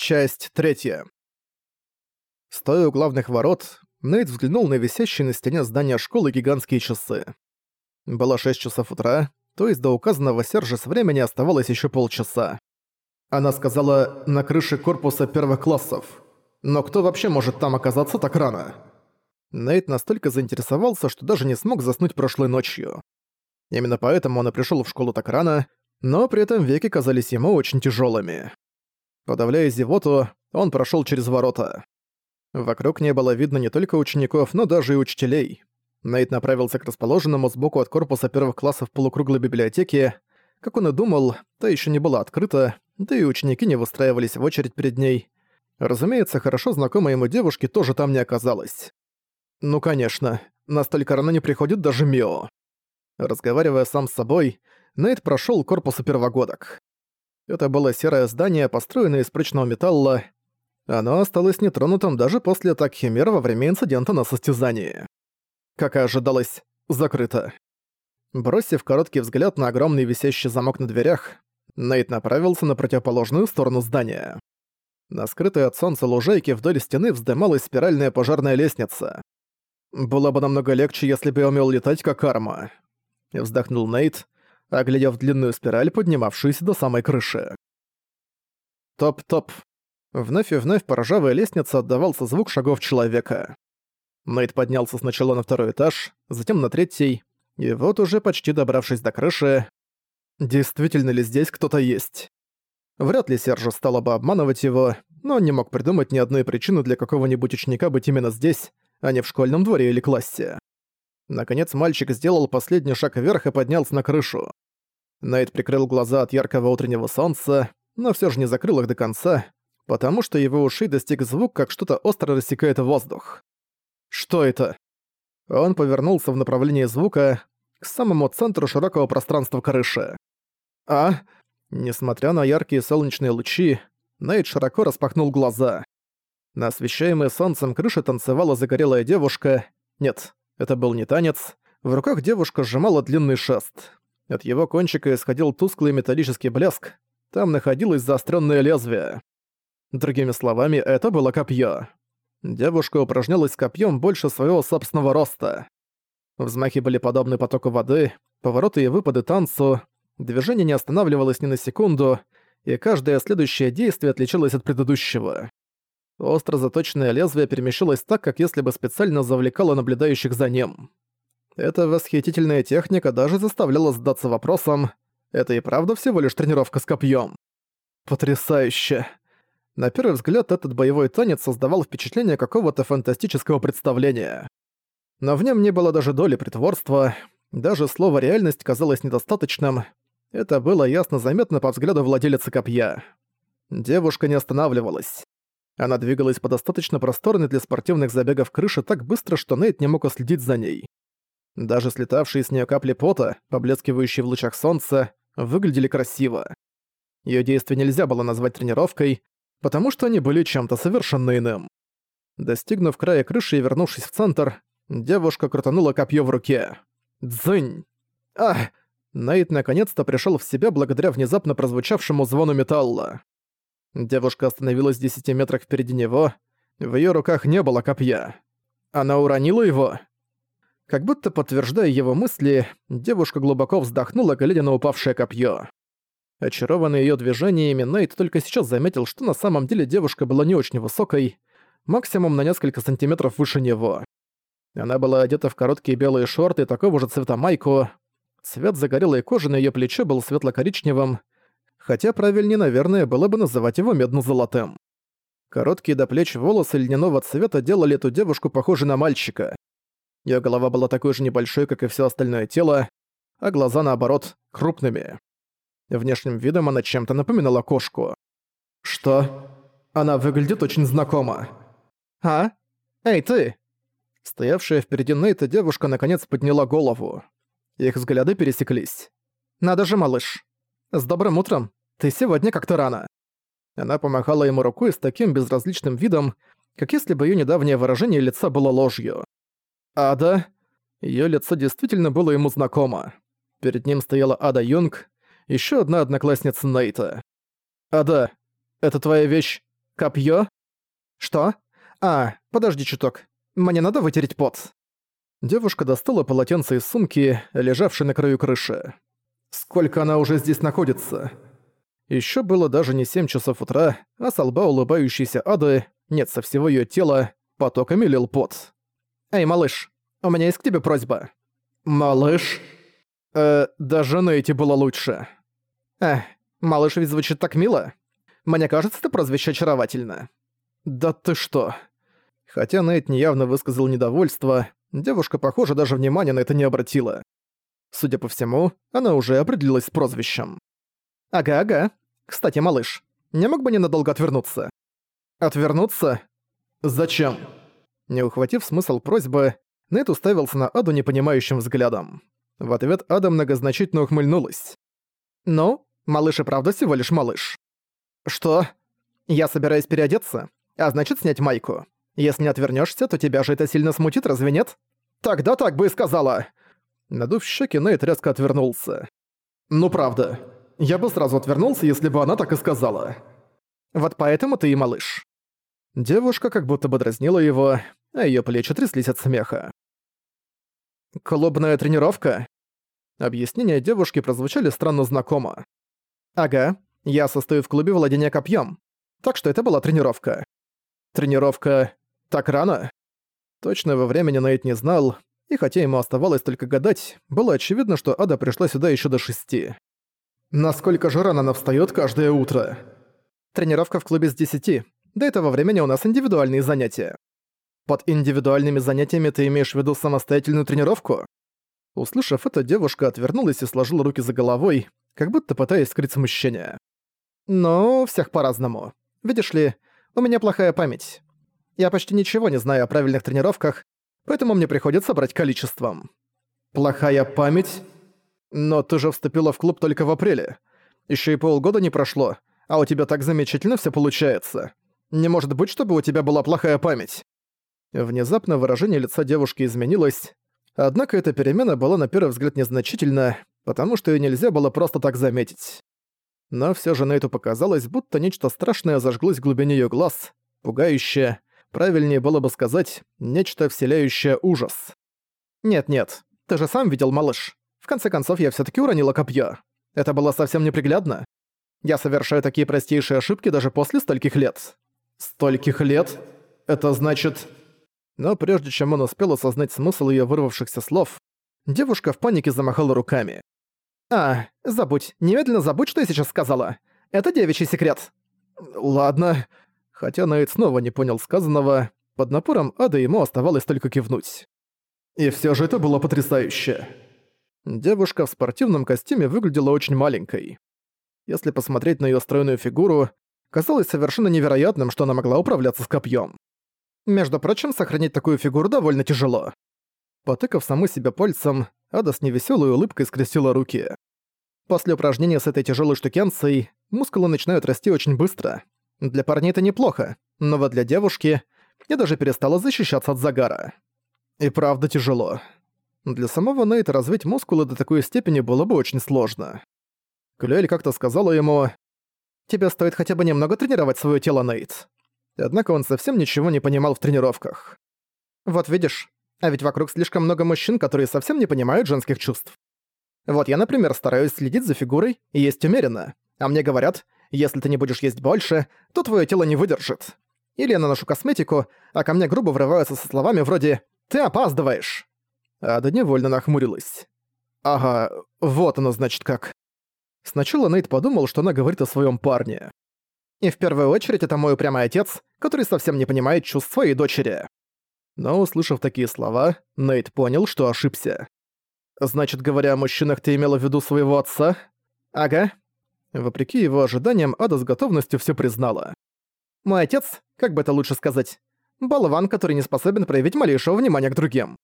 Часть третья. Стоя у главных ворот, Нейт взглянул на висящие на стене здания школы гигантские часы. Было 6 часов утра, то есть до указанного Сержа с времени оставалось еще полчаса. Она сказала «на крыше корпуса первых классов». Но кто вообще может там оказаться так рано? Нейт настолько заинтересовался, что даже не смог заснуть прошлой ночью. Именно поэтому он и пришел в школу так рано, но при этом веки казались ему очень тяжелыми. Подавляя зевоту, он прошел через ворота. Вокруг не было видно не только учеников, но даже и учителей. Нейт направился к расположенному сбоку от корпуса первых классов полукруглой библиотеки. Как он и думал, та еще не была открыта, да и ученики не выстраивались в очередь перед ней. Разумеется, хорошо знакомой ему девушки тоже там не оказалось. Ну конечно, настолько рано не приходит даже Мио. Разговаривая сам с собой, Нейт прошел корпусу первогодок. Это было серое здание, построенное из прочного металла. Оно осталось нетронутым даже после атак Химер во время инцидента на состязании. Как и ожидалось, закрыто. Бросив короткий взгляд на огромный висящий замок на дверях, Нейт направился на противоположную сторону здания. На скрытой от солнца лужайке вдоль стены вздымалась спиральная пожарная лестница. «Было бы намного легче, если бы я умел летать, как арма», — вздохнул Нейт, оглядев длинную спираль, поднимавшуюся до самой крыши. Топ-топ. Вновь и вновь по ржавой лестнице отдавался звук шагов человека. Нейт поднялся сначала на второй этаж, затем на третий, и вот уже почти добравшись до крыши, действительно ли здесь кто-то есть? Вряд ли Сержа стала бы обманывать его, но он не мог придумать ни одной причины для какого-нибудь ученика быть именно здесь, а не в школьном дворе или классе. Наконец мальчик сделал последний шаг вверх и поднялся на крышу. Найт прикрыл глаза от яркого утреннего солнца, но все же не закрыл их до конца, потому что его ушей достиг звук, как что-то остро рассекает воздух. Что это? Он повернулся в направлении звука к самому центру широкого пространства крыши. А? Несмотря на яркие солнечные лучи, Найт широко распахнул глаза. На освещаемой солнцем крыше танцевала загорелая девушка. Нет, это был не танец. В руках девушка сжимала длинный шест. От его кончика исходил тусклый металлический блеск. Там находилось заостренное лезвие. Другими словами, это было копье. Девушка упражнялась копьем больше своего собственного роста. Взмахи были подобны потоку воды, повороты и выпады танцу, движение не останавливалось ни на секунду, и каждое следующее действие отличалось от предыдущего. Остро заточенное лезвие перемещалось так, как если бы специально завлекало наблюдающих за ним. Эта восхитительная техника даже заставляла задаться вопросом, это и правда всего лишь тренировка с копьем. Потрясающе. На первый взгляд этот боевой танец создавал впечатление какого-то фантастического представления. Но в нем не было даже доли притворства, даже слово «реальность» казалось недостаточным. Это было ясно заметно по взгляду владелицы копья. Девушка не останавливалась. Она двигалась по достаточно просторной для спортивных забегов крыши так быстро, что Нейт не мог следить за ней. Даже слетавшие с нее капли пота, поблескивающие в лучах солнца, выглядели красиво. Ее действия нельзя было назвать тренировкой, потому что они были чем-то совершенно иным. Достигнув края крыши и вернувшись в центр, девушка крутанула копье в руке. Дзынь! Ах! Нейт наконец-то пришел в себя благодаря внезапно прозвучавшему звону металла. Девушка остановилась в десяти метрах впереди него. В её руках не было копья. Она уронила его? Как будто подтверждая его мысли, девушка глубоко вздохнула, глядя на упавшее копье. Очарованный её движениями, Нейт только сейчас заметил, что на самом деле девушка была не очень высокой, максимум на несколько сантиметров выше него. Она была одета в короткие белые шорты такого же цвета майку. Цвет загорелой кожи на её плече был светло-коричневым, хотя правильнее, наверное, было бы называть его медно-золотым. Короткие до плеч волосы льняного цвета делали эту девушку похожей на мальчика. Её голова была такой же небольшой, как и всё остальное тело, а глаза, наоборот, крупными. Внешним видом она чем-то напоминала кошку. «Что? Она выглядит очень знакомо». «А? Эй, ты!» Стоявшая впереди Нейта девушка наконец подняла голову. Их взгляды пересеклись. «Надо же, малыш. С добрым утром. Ты сегодня как-то рано». Она помахала ему рукой с таким безразличным видом, как если бы её недавнее выражение лица было ложью. Ада. Её лицо действительно было ему знакомо. Перед ним стояла Ада Юнг, ещё одна одноклассница Нейта. «Ада, это твоя вещь. Копье? Что? А, подожди чуток. Мне надо вытереть пот. Девушка достала полотенце из сумки, лежавшей на краю крыши. Сколько она уже здесь находится? Еще было даже не 7 часов утра, а с лба улыбающейся Ады, нет, со всего ее тела, потоками лил пот. «Эй, малыш, у меня есть к тебе просьба». «Малыш?» Э, даже Нейти было лучше. Эх, малыш ведь звучит так мило. Мне кажется, это прозвище очаровательно. Да ты что? Хотя Нейт неявно высказал недовольство, девушка, похоже, даже внимания на это не обратила. Судя по всему, она уже определилась с прозвищем. «Ага-ага. Кстати, малыш, не мог бы ненадолго отвернуться?» «Отвернуться? Зачем?» Не ухватив смысл просьбы, Нейт уставился на Аду непонимающим взглядом. В ответ Ада многозначительно ухмыльнулась. «Ну, малыш и правда всего лишь малыш». «Что? Я собираюсь переодеться, а значит снять майку. Если не отвернешься, то тебя же это сильно смутит, разве нет?» «Тогда так бы и сказала!» Надув щеки, Нейт резко отвернулся. «Ну правда. Я бы сразу отвернулся, если бы она так и сказала». «Вот поэтому ты и малыш». Девушка как будто бы дразнила его, а её плечи тряслись от смеха. «Клубная тренировка?» Объяснения девушки прозвучали странно знакомо. «Ага, я состою в клубе владения копьем, так что это была тренировка». «Тренировка... так рано?» Точного времени Нейт не знал, и хотя ему оставалось только гадать, было очевидно, что Ада пришла сюда еще до шести. «Насколько же рано она встаёт каждое утро?» «Тренировка в клубе с десяти. До этого времени у нас индивидуальные занятия». «Под индивидуальными занятиями ты имеешь в виду самостоятельную тренировку?» Услышав это, девушка отвернулась и сложила руки за головой, как будто пытаясь скрыть смущение. «Но всех по-разному. Видишь ли, у меня плохая память. Я почти ничего не знаю о правильных тренировках, поэтому мне приходится брать количеством». «Плохая память? Но ты же вступила в клуб только в апреле. Еще и полгода не прошло, а у тебя так замечательно все получается. Не может быть, чтобы у тебя была плохая память». Внезапно выражение лица девушки изменилось, однако эта перемена была на первый взгляд незначительна, потому что её нельзя было просто так заметить. Но всё же Нейту показалось, будто нечто страшное зажглось в глубине её глаз, пугающее, правильнее было бы сказать, нечто вселяющее ужас. «Нет-нет, ты же сам видел, малыш. Конце концов, я всё-таки уронила копьё. Это было совсем неприглядно. Я совершаю такие простейшие ошибки даже после стольких лет». «Стольких лет? Это значит...» Но прежде чем он успел осознать смысл её вырвавшихся слов, девушка в панике замахала руками. «А, забудь, немедленно забудь, что я сейчас сказала. Это девичий секрет». «Ладно». Хотя Найт снова не понял сказанного, под напором ада ему оставалось только кивнуть. И всё же это было потрясающе. Девушка в спортивном костюме выглядела очень маленькой. Если посмотреть на её стройную фигуру, казалось совершенно невероятным, что она могла управляться с копьем. Между прочим, сохранить такую фигуру довольно тяжело. Потыкав саму себя пальцем, Ада с невеселой улыбкой скрестила руки. После упражнения с этой тяжелой штукенцией мускулы начинают расти очень быстро. Для парней это неплохо, но вот для девушки я даже перестала защищаться от загара. И правда тяжело. Для самого Нейта развить мускулы до такой степени было бы очень сложно. Клюэль как-то сказала ему, «Тебе стоит хотя бы немного тренировать свое тело, Нейт. Однако он совсем ничего не понимал в тренировках. Вот видишь, а ведь вокруг слишком много мужчин, которые совсем не понимают женских чувств. Вот я, например, стараюсь следить за фигурой и есть умеренно. А мне говорят, если ты не будешь есть больше, то твое тело не выдержит. Или я наношу косметику, а ко мне грубо врываются со словами вроде «ты опаздываешь». Ада невольно нахмурилась. Ага, вот оно значит как. Сначала Нейт подумал, что она говорит о своем парне. И в первую очередь это мой упрямый отец, который совсем не понимает чувств своей дочери. Но, услышав такие слова, Нейт понял, что ошибся. «Значит, говоря о мужчинах, ты имела в виду своего отца?» «Ага». Вопреки его ожиданиям, Ада с готовностью все признала. «Мой отец, как бы это лучше сказать, болван, который не способен проявить малейшего внимания к другим.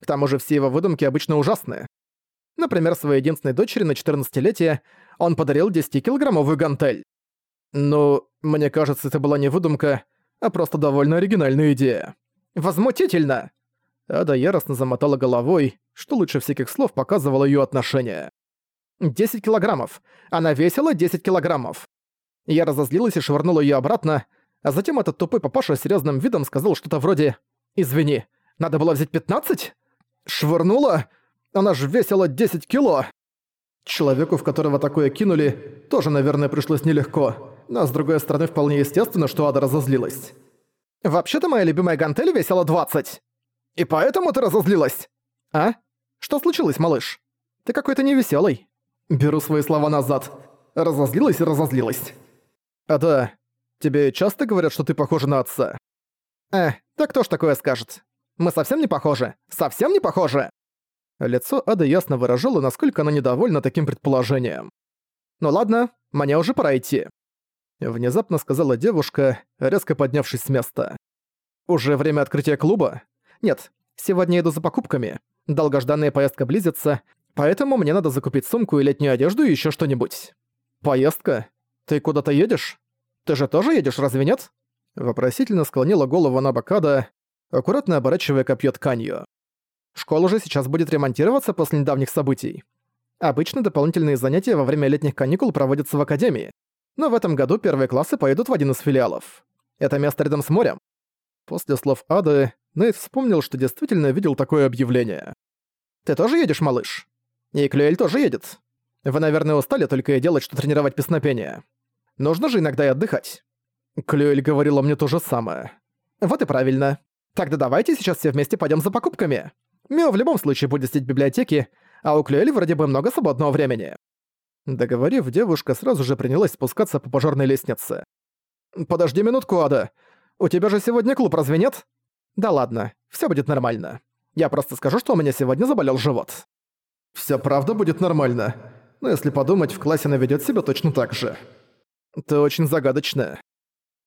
К тому же все его выдумки обычно ужасны. Например, своей единственной дочери на 14-летие он подарил 10-килограммовую гантель. Ну, мне кажется, это была не выдумка, а просто довольно оригинальная идея. Возмутительно! Ада яростно замотала головой, что лучше всяких слов показывало её отношение. 10 килограммов. Она весила 10 килограммов. Я разозлилась и швырнула её обратно, А затем этот тупой папаша с серьёзным видом сказал что-то вроде «Извини, надо было взять 15?» «Швырнула? Она ж весила 10 кило!» Человеку, в которого такое кинули, тоже, наверное, пришлось нелегко. Но, с другой стороны, вполне естественно, что Ада разозлилась. «Вообще-то моя любимая гантель весила 20. И поэтому ты разозлилась?» «А? Что случилось, малыш? Ты какой-то невесёлый». Беру свои слова назад. Разозлилась и разозлилась. «А да, тебе часто говорят, что ты похожа на отца?» «Э, да кто ж такое скажет? Мы совсем не похожи? Совсем не похожи?» Лицо Ады ясно выражало, насколько она недовольна таким предположением. «Ну ладно, мне уже пора идти», — внезапно сказала девушка, резко поднявшись с места. «Уже время открытия клуба? Нет, сегодня иду за покупками. Долгожданная поездка близится, поэтому мне надо закупить сумку и летнюю одежду и ещё что-нибудь». «Поездка? Ты куда-то едешь? Ты же тоже едешь, разве нет?» Вопросительно склонила голову на Бакада, аккуратно оборачивая копье тканью. Школа же сейчас будет ремонтироваться после недавних событий. Обычно дополнительные занятия во время летних каникул проводятся в академии. Но в этом году первые классы поедут в один из филиалов. Это место рядом с морем. После слов Ады, Нейт вспомнил, что действительно видел такое объявление. «Ты тоже едешь, малыш? И Клюэль тоже едет. Вы, наверное, устали только и делать, что тренировать песнопение. Нужно же иногда и отдыхать». Клюэль говорила мне то же самое. «Вот и правильно. Тогда давайте сейчас все вместе пойдем за покупками. Мио в любом случае будет сидеть в библиотеке, а у Клюэль вроде бы много свободного времени». Договорив, девушка сразу же принялась спускаться по пожарной лестнице. «Подожди минутку, Ада. У тебя же сегодня клуб, разве нет?» «Да ладно, все будет нормально. Я просто скажу, что у меня сегодня заболел живот». Все правда будет нормально. Но если подумать, в классе она ведёт себя точно так же». «Ты очень загадочная».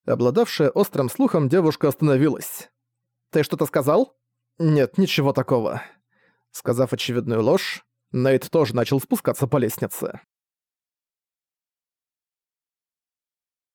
Обладавшая острым слухом, девушка остановилась. «Ты что-то сказал?» «Нет, ничего такого». Сказав очевидную ложь, Нейт тоже начал спускаться по лестнице.